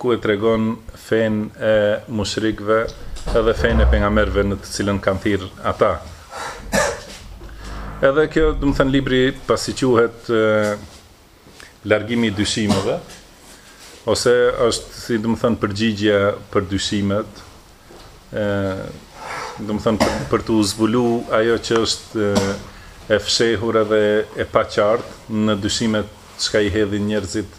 ku e tregon fenë e mushrikëve edhe fenë e pejgamberëve në të cilën kanë thirrë ata. Edhe kjo, domethënë libri pasi quhet largimi i dyshimeve ose është si domethënë përgjigjja për dyshimet e domethënë për, për t'u zbulu ajo që është e fshehur edhe e paqartë në dyshimet çka i hedhin njerëzit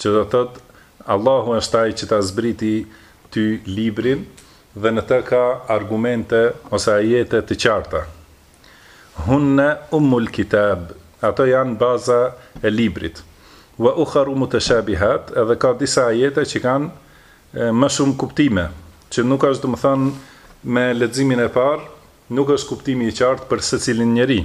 Që do të thotë, Allahu është Ai që ta zbriti ty Librin dhe në të ka argumente ose ajete të qarta. Hunne ummul kitab, ato janë baza e Librit. Wa ukharu muteshabihat, edhe ka disa ajete që kanë më shumë kuptime, që nuk është domethënë me leximin e parë nuk është kuptimi i qartë për secilin njeri.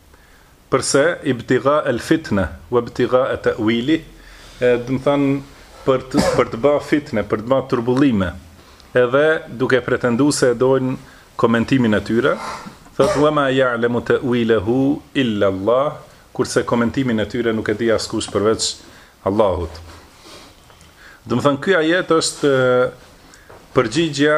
Përse? Ibtigha el fitne, wa ibtigha ta'wili, e, domethënë, për të, për të bërë fitne, për të bërë turbullime, edhe duke pretendu se e dojnë komentimin e tyre, thotë, wa ma ja'lemu ta'wilehu illa Allah, kurse komentimin e tyre nuk e di askush përveç Allahut. Domethënë, ky ajet është përgjigjja,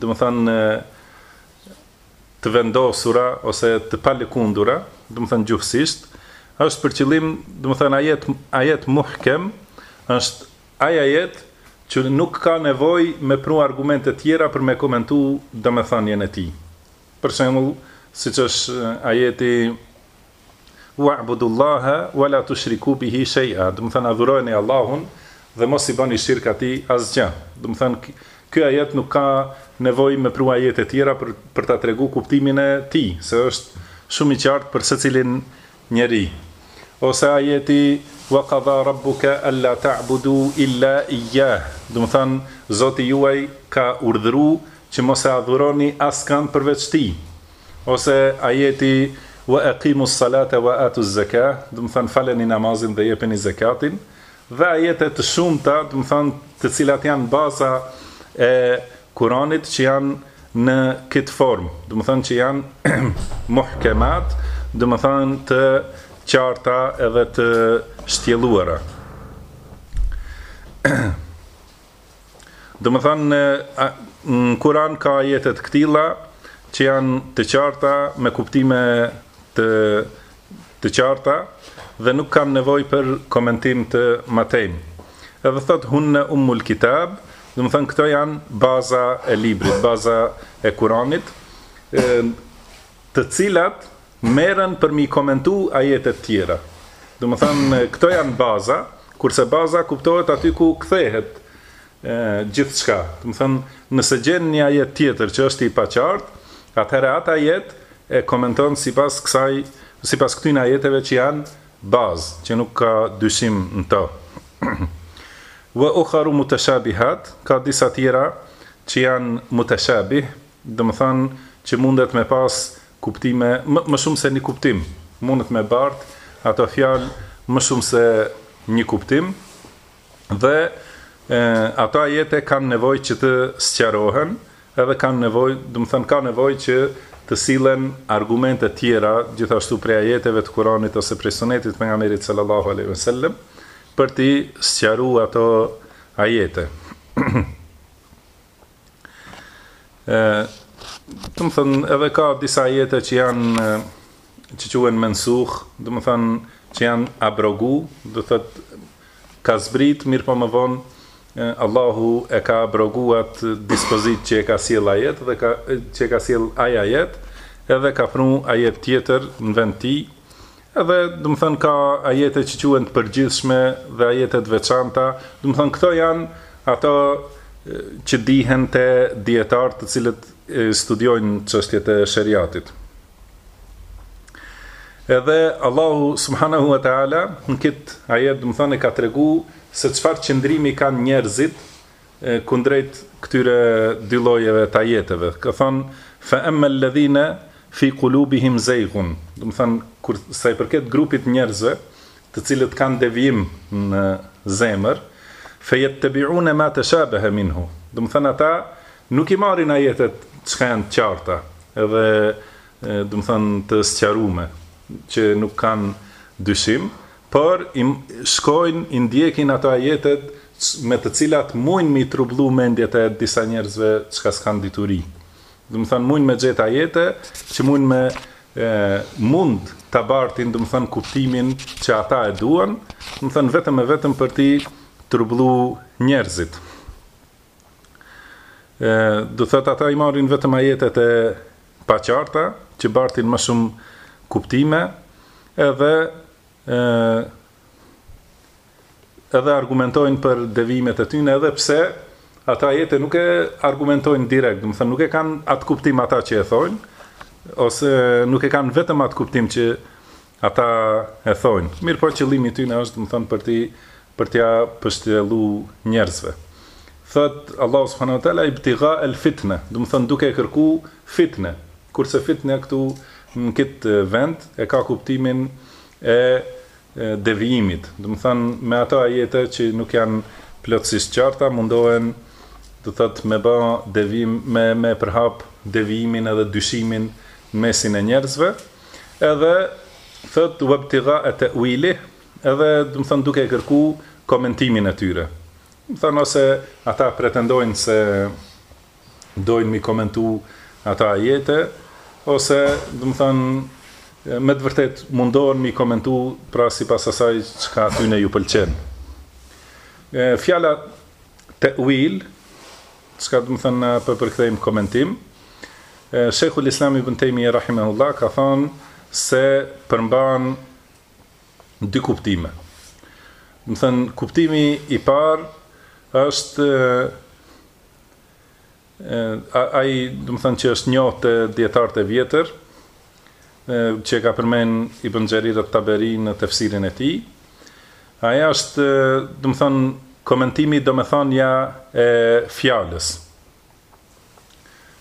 domethënë të vendosura ose të palëkundura, domethënë gjuhësisht, është për qëllim, domethënë ajet ajet muhkem është ai ajet që nuk ka nevojë me pru argumente tjera për me komentu domethënien e tij. Për shembull, siç është ajeti Wa'budu Allaha wa la tushriku bihi shay'a, domethënë adhurojeni Allahun dhe mos i bëni shirk atij asgjë. Domethënë ky ajet nuk ka nevojë me pru ajete tjera për për ta tregu kuptimin e tij, se është shumë i qartë për secilin njeri. Ose ajeti Wa qada rabbuka alla ta'budu illa iyyah, domethënë Zoti juaj ka urdhëru që mos e adhuroni askënd përveç tij. Ose ajeti, Wa aqimus salate wa atuz zekah, domethënë faleni namazin dhe jepeni zekatin, dhe ajete të shumta, domethënë të cilat janë baza e Kuranit që janë në këtë formë, domethënë që janë muhkemat, domethënë të qarta edhe të shtjelluara. Domethënë në Kur'an ka ajete të këtilla që janë të qarta me kuptime të të qarta dhe nuk kanë nevojë për komentim të matejmë. Edhe thotë hunna ummul kitab, domethënë këto janë baza e librit, baza e Kur'anit. të cilat merren për mi komentu ajetet tjera. Domethënë, këto janë baza, kurse baza kuptohet aty ku kthehet gjithçka. Domethënë, nëse gjen një ajet tjetër që është i paqartë, atëherë atë ajet e komenton sipas kësaj, sipas këtyne ajeteve që janë bazë, që nuk ka dyshim në to. Ve uharu muteshabihat, ka disa tjera që janë muteshabih, Domethënë që mundet me pasë kuptime më më shumë se një kuptim, mundet me bartë ato fjalë më shumë se një kuptim dhe ato ajete kanë nevojë që të sqarohen edhe kanë nevojë, domethënë kanë nevojë që të sillen argumente tjera gjithashtu prej ajeteve të Kuranit ose prej Sunetit të Pejgamberit sallallahu alejhi ve sellem për t'i sqaruar ato ajete. E, domethënë, edhe ka disa ajete që janë, që quhen mensuh, domethënë, që janë abrogu, do thotë, ka zbrit, mirëpo më vonë, Allahu e ka abrogu atë dispozitë që e ka sjell ajet, dhe ka, që e ka sjell ai ajet, edhe ka pru ajet tjetër në vend tij, Edhe, domethënë, ka ajete që quhen të përgjithshme dhe ajete të veçanta, domethënë, këto janë ato që dihen te dijetarët të cilët studiojnë çështjet e shariatit. Edhe Allahu subhanahu wa taala në këtë ajet domethënë e ka tregu se çfarë qëndrimi kanë njerëzit kundrejt këtyre dy llojeve të ajeteve, ka thënë, Fe emmel ledhine fi kulubihim zejgun, domethënë, kur sa i përket grupit njerëzve, të cilët kanë devijim në zemër, fe jettebiune ma teshabehe minhu, domethënë, ata nuk i marrin ajetet çka janë të qarta, edhe, domethënë, të sqarume, që nuk kanë dyshim, Por, shkojnë, i ndjekin ato ajetet me të cilat mujnë mi trubullu mendjet e disa njerëzve çka s'kanë dituri. Domethënë mujnë me gjetë ajete që mujnë me mund ta bartin domethënë kuptimin që ata e duan, domethënë vetëm e vetëm për t'i trubullu njerëzit. Do thotë ata i marrin vetëm ajetet e paqarta, që bartin më shumë kuptime, edhe edhe argumentojnë për devijimet e tyne, edhe pse ato ajete nuk e argumentojnë direkt, domethënë nuk e kanë atë kuptim ata që e thojnë, ose nuk e kanë vetëm atë kuptim që Ata e thojnë, mirëpo qëllimi i tyne është, domethënë, për t'i, për t'ia pështjellu njerëzve. Thotë Allahu subhanahu wa ta'ala, ibtigha al-fitne, domethënë, duke e kërku fitne. Kurse fitne këtu, në këtë vend, e ka kuptimin e devijimit. Domethënë, me ato ajete që nuk janë plotësisht të qarta, mundohen, do të thotë, me ba devijim, me, me përhap devijimin edhe dyshimin në mesin e njerëzve. Edhe thot wabtigha ta'wilih, edhe domethon duke e kërku komentimin e tyre. Domethon ose ata pretendojnë se dojnë mi komentu ato ajete ose domethon me të vërtet mundohen mi komentu pra sipas asaj çka atyne ju pëlqen. Fjala ta'wil Çka domethënë na po përkthejmë komentim? Shejhul Islam Ibn Tejmije rahimehullah ka thënë se përmban dy kuptime. Domethënë kuptimi i parë është ai, domethënë që është i njohur te dietarët e vjetër, që e ka përmend Ibën Xherir At-Taberi në Tefsirin e tij, ai është, domethënë, komentimi, domethënia e fjalës.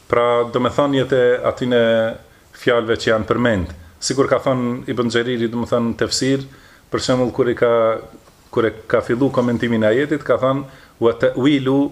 Pra, domethëniet e atyne fjalëve që janë përmend. Sikur ka thënë Ibën Xheriri, domethënë, në Tefsir, për shembull, kur i ka kur e ka fillu komentimin e ajetit, ka thënë: "Wa ta'wilu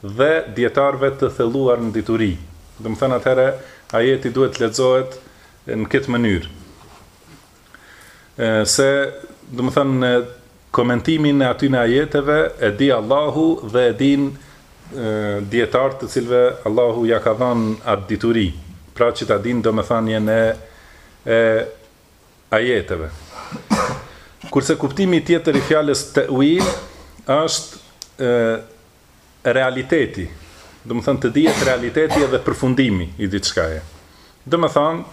dhe dijetarëve të thelluar në dituri, domethënë atëherë ajeti duhet të lexohet në këtë mënyrë, se domethënë komentimin e atyre ajeteve e di Allahu dhe e dinë dijetarët të cilëve Allahu ia ka dhënë atë dituri, pra që ta dinë domethënien e e ajeteve. Kurse kuptimi tjetër i fjalës te'uil është realiteti, domethënë të dihet realiteti edhe përfundimi i diçkaje. Domethënë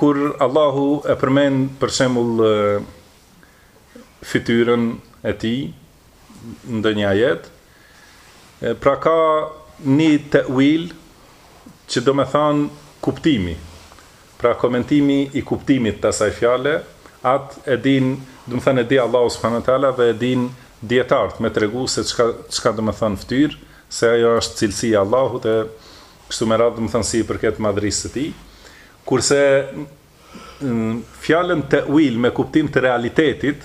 kur Allahu e përmend për shembull fytyrën e tij në ndonjë ajet, pra ka një te'uil që domethënë kuptimi. Pra komentimi i kuptimit të asaj fjale, atë e dinë, domethënë e di Allahu subhanahu wa ta'ala dhe e dinë dijetarët me tregu se çka çka domethënë fytyrë, se ajo është cilësi e Allahut e kështu me radhë, domethënë si i përket madhërisë së Tij. Kurse fjalën te'uil me kuptim të realitetit,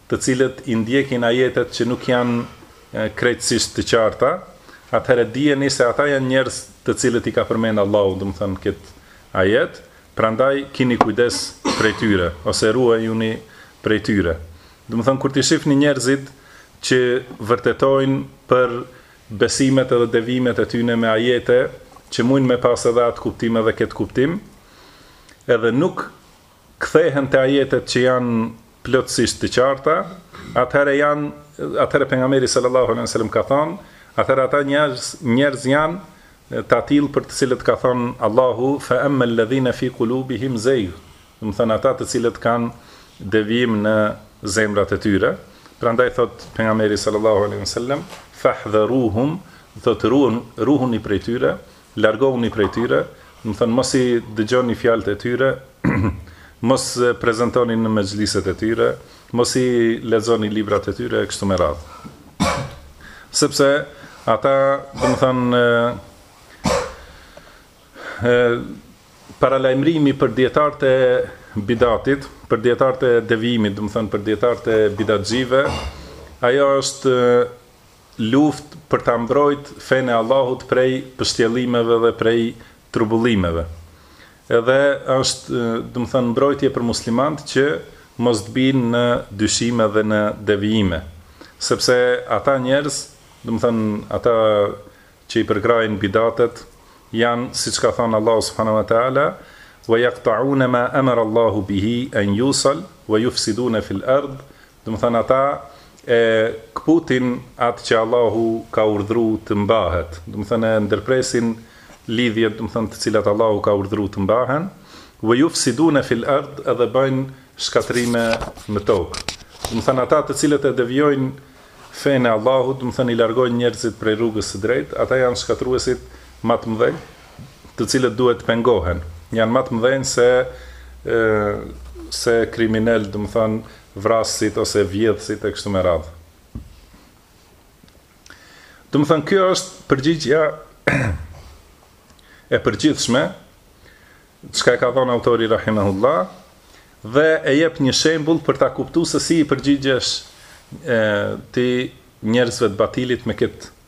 të cilët i ndjekin ajetet që nuk janë krejtësisht të qarta, atëherë dijeni se ata janë njerëz të cilët i ka përmendë Allahu, domethënë këtë ajet, prandaj kini kujdes prej tyre ose ruajuni prej tyre. Domethënë kur t'i shihni njerëzit që vërtetojnë për besimet edhe devijimet e tyre me ajete që mujnë me pas edhe atë kuptim edhe këtë kuptim, edhe nuk kthehen te ajetet që janë plotësisht të qarta, atëherë janë, atëherë Pejgamberi sallallahu alejhi ve sellem ka thënë, atëherë ata njerëz, njerëz janë të atillë për të cilët ka thënë Allahu fa amma alladhina fi qulubihim zayg, domethënë ata të cilët kanë devijim në zemrat e tyre. Prandaj thotë pejgamberi sallallahu alejhi ve sellem fahdharuhum, do të thotë ruhuni prej tyre, Largohuni prej tyre, domethënë mos i dëgjoni fjalët e tyre, mos prezentoni në mexhliset e tyre, mos i lexoni librat e tyre e kështu me radhë. Sepse ata, domethënë, paralajmërimi për dietarët e bidatit, për dietarët e devijimit, domethënë për dietarët e bidatxhive, ajo është luftë për ta mbrojtë fenë e Allahut prej pështjellimeve dhe prej trubullimeve. Edhe është, domethënë, mbrojtje për muslimantë që mos të bijnë në dyshime dhe në devijime. Sepse ata njerëz, domethënë, ata që i përkrahin bidatet, janë, siç ka thënë Allahu subhanahu wa ta'ala, "Wa yaqta'une ma amara Allahu bihi an yusal, wa yufsidune fil ardh, Domethënë ata e kputin atë që Allahu ka urdhru të mbahet, domethënë e ndërpresin lidhjet, domethënë të cilat Allahu ka urdhru të mbahen, Wa yufsidune fil ard edhe bëjnë shkatërrime në tokë. Domethënë ata të cilët e devijojnë fenë e Allahut, domethënë i largojnë njerëzit prej rrugës së drejtë, ata janë shkatërruesit ma të mëdhenj, të cilët duhet të pengohen. Janë ma të mëdhenj se se kriminelët, domethënë vrasësit ose vjedhësit e kështu me radhë. Domethënë kjo është përgjigja e përgjithshme çka e ka dhënë autori rahimahullah dhe e jep një shembull për ta kuptu se si i përgjigjesh ti njerëzve të batilit me këtë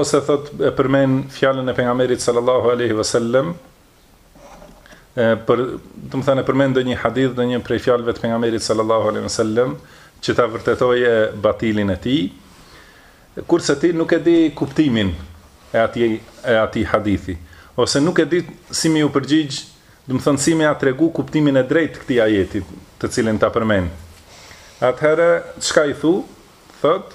Ose thot e përmend fjalët e pejgamberit sallallahu alaihi wasallam domethënë përmend ndonjë hadith ndonjë prej fjalëve të pejgamberit sallallahu alaihi wasallam që ta vërtetojë batilin e tij kurse ti nuk e di kuptimin e atij e atij hadithi ose nuk e di si me u përgjigj domethënë si me ia tregu kuptimin e drejtë të këtij ajeti të cilin ta përmend atëherë çka i thu thot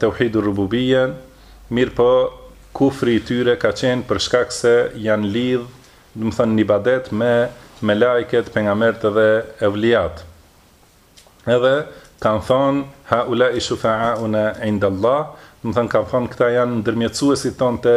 Teuhid ur-Rububiyya, mirëpo kufri i tyre ka qenë për shkak se janë lidh, domethënë në ibadet me melajket, pejgambertë dhe evlijatë. Edhe kanë thonë, Haulai shufa'auna 'inda Allah, domethënë kanë thonë këta janë ndërmjetësuesit tonë te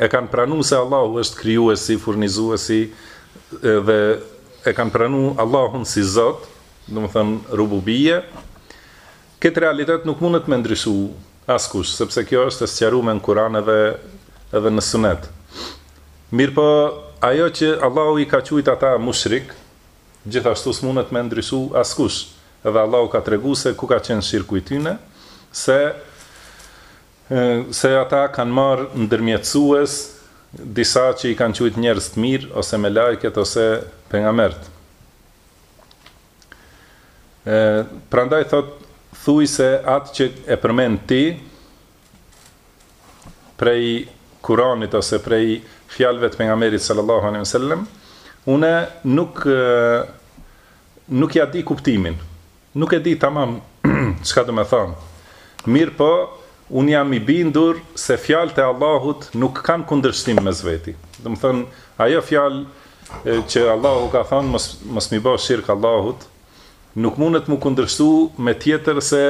e kanë pranu se Allahu është krijuesi, furnizuesi dhe e kanë pranu Allahun si Zot, domethënë rububije, këtë realitet nuk mundet me ndryshu askush, sepse kjo është e sqarume në kuran edhe, edhe në sunet. Mirëpo, ajo që Allahu i ka qujtë ata mushrik, gjithashtu s'mundet me ndryshu askush, edhe Allahu ka tregu se ku ka qenë shirku i tyne, se se ata kanë marrë ndërmjetësues disa që i kanë quajt njerëz të mirë ose melajket ose pejgambertë prandaj thotë thuaj se atë që e përmend ti prej Kuranit ose prej fjalëve të pejgamberit sallallahu alejhi wasallam unë nuk nuk ja di kuptimin Nuk e di tamam çka domethanë, mirëpo unë jam i bindur se fjalët e Allahut nuk kanë kundërshtim mes veti. Domethonë, ajo fjalë që Allahu ka thënë mos mos mi bë shirk Allahut, nuk mundet mu kundërshtu me tjetër se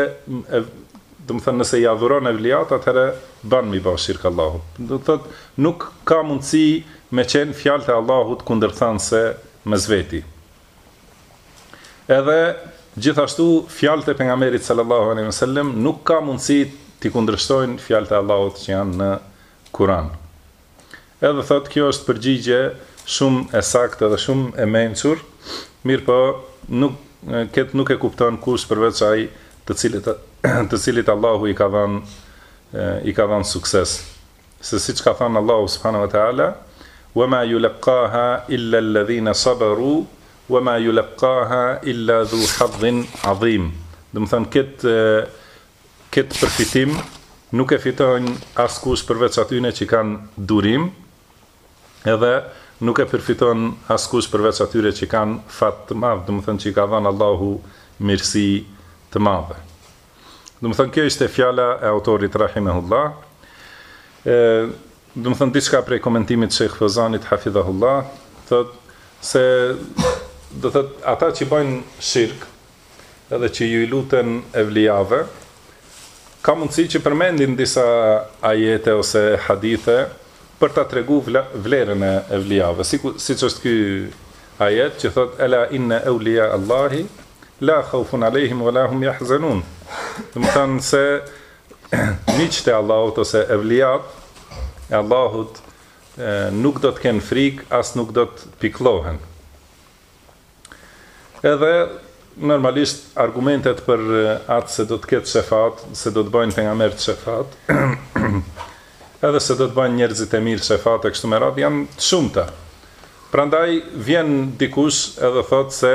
domethonë nëse i adhuron evliat atëherë bën mi bë shirk Allahut. Do të thotë nuk ka mundësi me qenë fjalët e Allahut kundërthënëse mes veti. Edhe gjithashtu fjalët e pejgamberit sallallahu alaihi wasallam nuk ka mundësi t'i kundërshtojnë fjalët e Allahut që janë në Kur'an. Edhe thot kjo është përgjigje shumë e saktë dhe shumë e mençur, mirëpo nuk këtë nuk e kupton kush përveç ai të cilit të cilit Allahu i ka dhënë i ka dhënë sukses. Se siç ka thënë Allahu subhanahu wa ta'ala, "Wa ma yulaqaha illa alladhina sabaru, wa ma yulaqaha illa dhu hadhin 'adhim." Domethonë këtë këtë përfitim nuk e fiton askush përveç atyre që kanë durim, edhe nuk e përfiton askush përveç atyre që kanë fat të madh, domethonë që i ka dhënë Allahu mirësi të madhe. Domethënë kjo ishte fjala e autorit rahimehullah. Ë, domethënë diçka prej komentimit të Sheikh Fozanit hafidhahullah, thotë se do thotë ata që bëjnë shirk edhe që ju luten evlijave, ka mundësi që përmendin disa ajete ose hadithe Për ta tregu vlerën e evlijave, siku, siç është ky ajet që thotë, Ela inne eulijae Allahi la khaufun alejhim wala hum jahzenun, domethënë se miqtë e Allahut ose evlijatë e Allahut nuk do të kenë frikë as nuk do të pikëllohen. Edhe normalisht argumentet për atë se do të ketë shefat, se do të bëjnë pejgamberët shefat, edhe se do të bëjnë njerëzit e mirë shefat e kështu me radhë janë të shumta. Prandaj vjen dikush edhe thotë se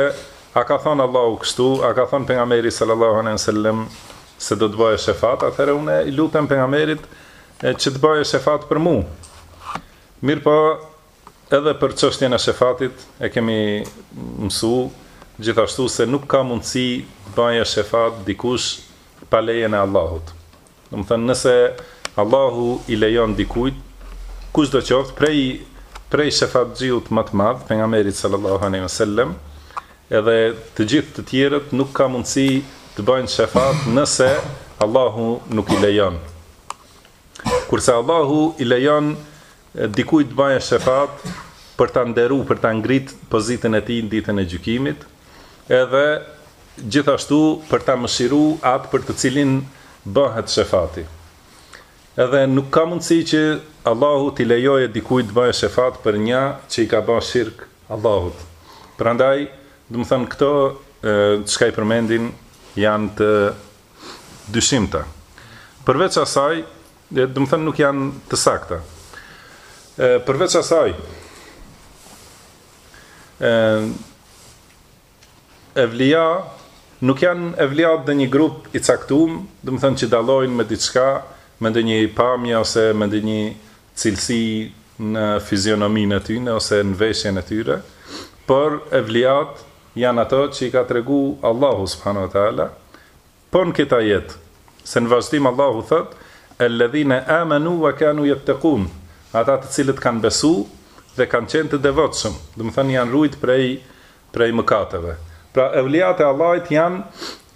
a ka thënë Allahu kështu, a ka thënë pejgamberi sallallahu alejhi ve sellem se do të bëjë shefat, atëherë unë i lutem pejgamberit që të bëjë shefat për mua. Mirpo Edhe për çështjen e shefatit e kemi mësu gjithashtu se nuk ka mundësi të bajë shefat dikush pa lejen e Allahut. Domethënë nëse Allahu i lejon dikujt, kushdo qoftë prej prej shefatxhiut më të madh, pejgamberit sallallahu alaihi wasallam, edhe të gjithë të tjerët nuk ka mundësi të bëjnë shefat nëse Allahu nuk i lejon. Kurse Allahu i lejon Dikujt bajë shefat për ta nderu për ta ngrit pozitën e tij në ditën e gjykimit edhe gjithashtu për ta mëshiru atë për të cilin bëhet shefati edhe nuk ka mundësi që Allahu t'i lejojë dikujt të bajë shefat për nja që i ka ba shirk Allahut prandaj domethën këto çka i përmendin jan të dyshimta përveç asaj Domethënë nuk janë të sakta. Ë përveç asaj ë evlia nuk janë evliat një grup i caktum, domethënë që dallojnë me diçka, me ndonjë pamje ose me ndonjë cilësi në fizionominë e tyre ose në veshjen e tyre, por evliat janë ato që i ka tregu Allahu subhanahu wa taala Po në këtë ajet, se në vazhdim Allahu thotë, Ellezine amanu wa kanu jettekun, Ata të cilët kanë besu dhe kanë qenë të devotshëm, domethënë janë rujt prej prej mëkateve. Pra evliat e Allahit janë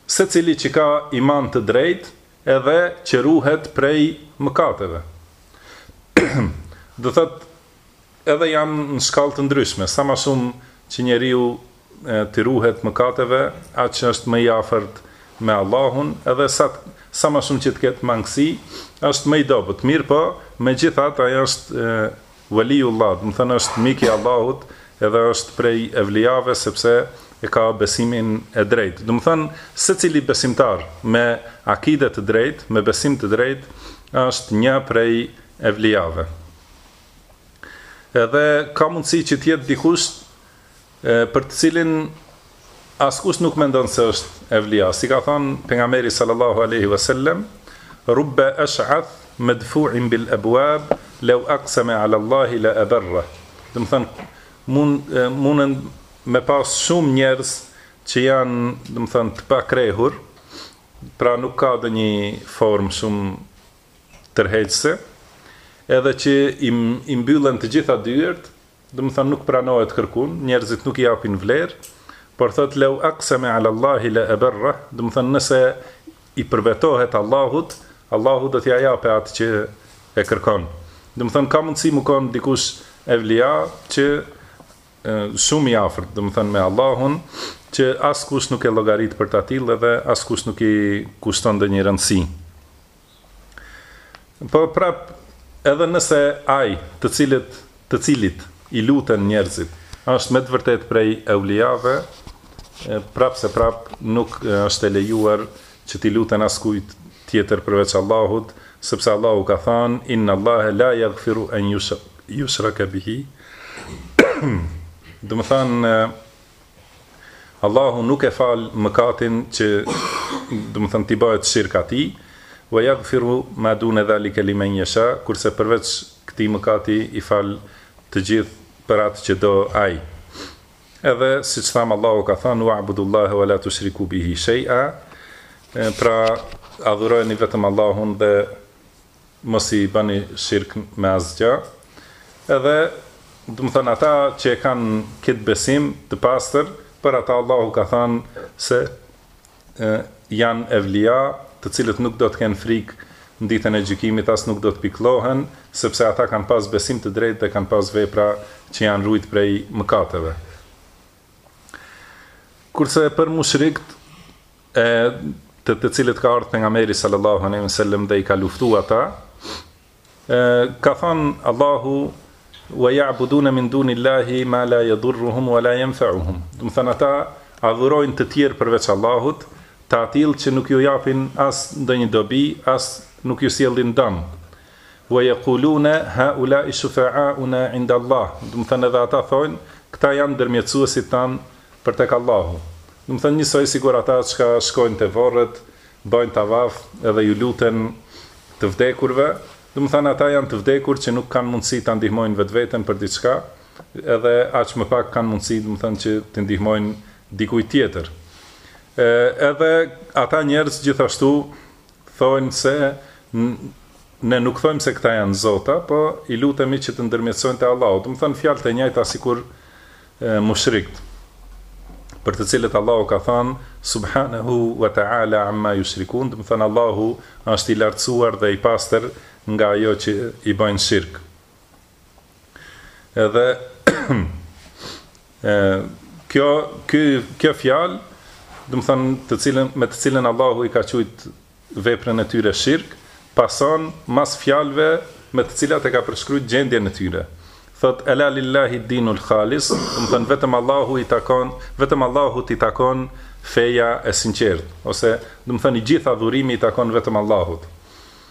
secili që ka iman të drejtë edhe që ruhet prej mëkateve. do thotë Edhe janë në shkallë të ndryshme, sa ma shumë që njeriu t'i ruhet mëkateve, aq është më i afërt me Allahun, edhe sa sa ma shumë që të ketë mangësi, është më i dobët. Mirëpo, megjithatë ai është Waliullah, domethënë është mik i Allahut, edhe është prej evlijave sepse e ka besimin e drejtë. Domethënë, secili besimtar me akide të drejtë, me besim të drejtë, është një prej evlijave. Edhe ka mundësi që të jetë dikush për të cilin askush nuk mendon se është evlia. Si ka thënë pejgamberi sallallahu alaihi wasallam, "Rubba ash'ath madfu'in bil abwab, law aqsama 'ala Allah la abarra." Domethënë mund munden me pas shumë njerëz që janë, domethënë, të pakrehur, pra nuk ka ndonjë formë shumë tërheqëse, edhe që i i mbyllen të gjitha dyert, domethënë nuk pranohet kërkun, njerëzit nuk i japin vlerë, por thotë leu aqsama ala Allahi la abarrah, domethënë nëse i përbetohet Allahut, Allahu do t'ia japë atë që e kërkon. Domethënë ka mundësi me kon dikush evlia që shumë i afërt, domethënë me Allahun, që askush nuk e llogarit për të tillë dhe askush nuk i kushton ndonjë rëndësi. Por prapë, edhe nëse ai, të cilët, të cilit i luten njerëzit, është me të vërtetë prej eulijave, prapë se prapë nuk është e lejuar që t'i luten askujt tjetër përveç Allahut, sepse Allahu ka thënë, Inna Allahe la yaghfiru an yushrake bihi, domethanë, Allahu nuk e fal mëkatin që domethanë t'i bahet shirk atij, wa yaghfiru ma dune zalike limen yasha, kurse përveç këtij mëkati i fal të gjithë për atë që do Ai. Edhe siç thamë Allahu ka thanë wa'budullaha wa la tushriku bihi shay'a, pra adhurojeni vetëm Allahun dhe mos i bëni shirk me asgjë, edhe, domethënë, ata që e kanë këtë besim të pastër, për ata Allahu ka thënë se janë evlija, të cilët nuk do të kenë frikë në Ditën e Gjykimit, as nuk do të pikëllohen, sepse ata kanë pas besim të drejtë dhe kanë pas vepra që janë rujt prej mëkateve. Kurse për mushrikët e te të cilët ka ardh pejgamberi sallallahu alejhi ve sellem dhe i ka luftu ata, ka thon Allahu wa ya'buduna min dunillahi ma la yadurruhum wa la yanfa'uhum. Domethanë ata adhurojnë të tjerë përveç Allahut, të atillë që nuk ju japin as ndonjë dobi, as nuk ju sjellin dëm. Wa yaqulune haulai shufa'auna inda Allah, domethënë edhe ata thonë, këta janë ndërmjetësuesit tanë për tek Allahu. Domethënë njësoj sikur ata çka shkojnë te varret, bajnë tavaf edhe ju luten të vdekurve, domethënë ata janë të vdekur që nuk kanë mundësi ta ndihmojnë vetveten për diçka, edhe aq më pak kanë mundësi, domethënë që të ndihmojnë dikujt tjetër. Edhe ata njerëz gjithashtu, Thonë se Ne nuk thojmë se këta janë zota, po i lutemi që të ndërmjetësojnë te Allahu, domethënë fjalët e njëjta sikur mushrikët, për të cilët Allahu ka thënë subhanahu wa ta'ala amma yushrikun, domethënë Allahu është i lartësuar dhe i pastër nga ajo që i bëjnë shirk. Edhe e kjo ky kjo fjalë, domethënë të cilën me të cilën Allahu i ka qujt veprën e tyre shirk, pason mas fjalëve me të cilat e ka përshkrujt gjendjen e tyre. Thot ela lillahi dinul khalis, domethënë vetëm Allahu i takon, vetëm Allahut i takon feja e sinqertë, ose domethënë i gjithë adhurimi i takon vetëm Allahut.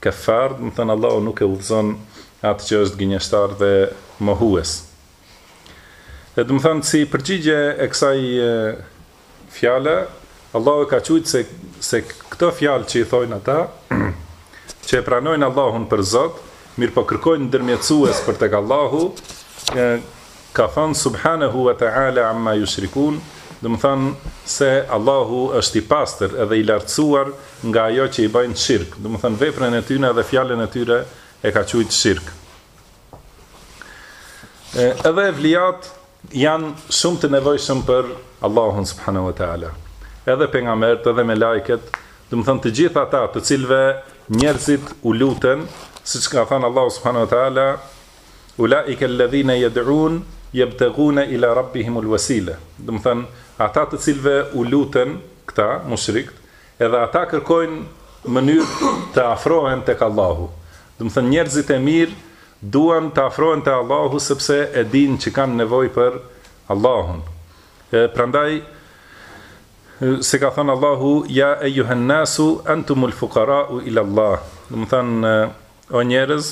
Kefar, domethënë Allahu nuk e udhëzon atë që është gënjeshtar dhe mohues. Dhe domethënë si përgjigje e kësaj fjale, Allahu e ka qujt se se këto fjalë që i thojnë ata, që e pranojnë Allahun për Zot, mirëpo kërkojnë ndërmjetësues për tek Allahu, Ka thënë, Subhanehu wa ta'ala amma yushrikun, domethënë se Allahu është i pastër edhe i lartësuar nga ajo që i bëjnë shirk, domethënë veprën e tyre edhe fjalën e tyre e ka qujt shirk. Edhe evlijat janë shumë të nevojshëm për Allahun subhanahu wa taala. Edhe pejgambert, edhe melajket, domethënë të gjithë ata të cilëve njerëzit u luten, siç ka thënë Allahu subhanahu wa taala, Ulaika alladhina yad'un yabtaghuna ila rabbihim alwasila. Domethënë, ata të cilëve u luten këta mushrikët, edhe ata kërkojnë mënyrë të afrohen tek Allahu. Domethënë, njerëzit e mirë duan të afrohen te Allahu sepse e dinë që kanë nevojë për Allahun. Prandaj se ka thënë Allahu, ja eyyuhan nasu antumul fuqara'u ila Allah. Domethënë, o njerëz,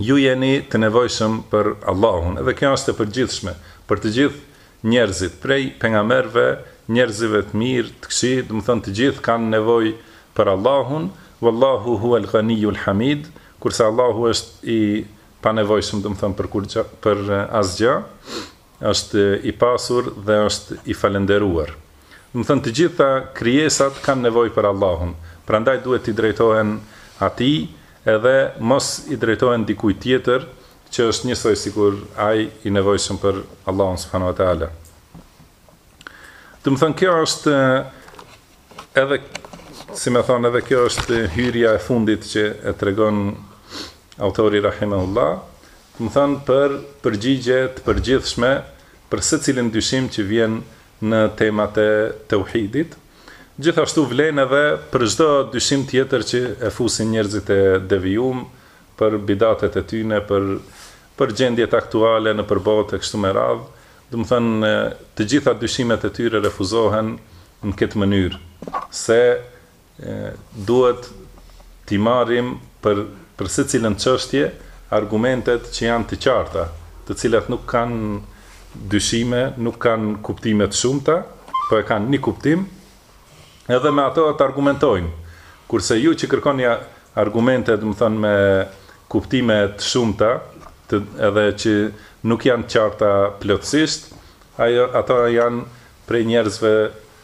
Ju jeni të nevojshëm për Allahun, edhe kjo është e përgjithshme për të gjithë njerëzit, prej pejgamberëve, njerëzive të mirë, të këqij, domethënë të gjithë kanë nevojë për Allahun, Wallahu huwal ghaniyyul hamid, kurse Allahu është i panevojshëm, domethënë për kurrgjë, për asgjë. Është i pasur dhe është i falënderuar. Domethënë të gjitha krijesat kanë nevojë për Allahun, prandaj duhet t'i drejtohen Atij edhe mos i drejtohen dikujt tjetër që është njësoj sikur ai i nevojshëm për Allahun subhanehu wa ta'ala. Domethënë kjo është edhe si me thonë edhe kjo është hyrja e fundit që e tregon autori rahimahullah Domethanë për përgjigje të përgjithshme për secilin dyshim që vjen në temat e teuhidit. Gjithashtu vlen edhe për çdo dyshim tjetër që e fusin njerëzit e devijum për bidatet e tyne, për për gjendjet aktuale nëpër botë e kështu me radhë, domethënë të gjitha dyshimet e tyre refuzohen në këtë mënyrë, se duhet t'i marrim për për secilën çështje argumentet që janë të qarta, të cilat nuk kanë dyshime, nuk kanë kuptime të shumta, po e kanë një kuptim, edhe me ato të argumentojnë. Kurse ju që kërkoni argumente, domethonë me kuptime të shumta, të, edhe që nuk janë të qarta plotësisht, ajo ato janë prej njerëzve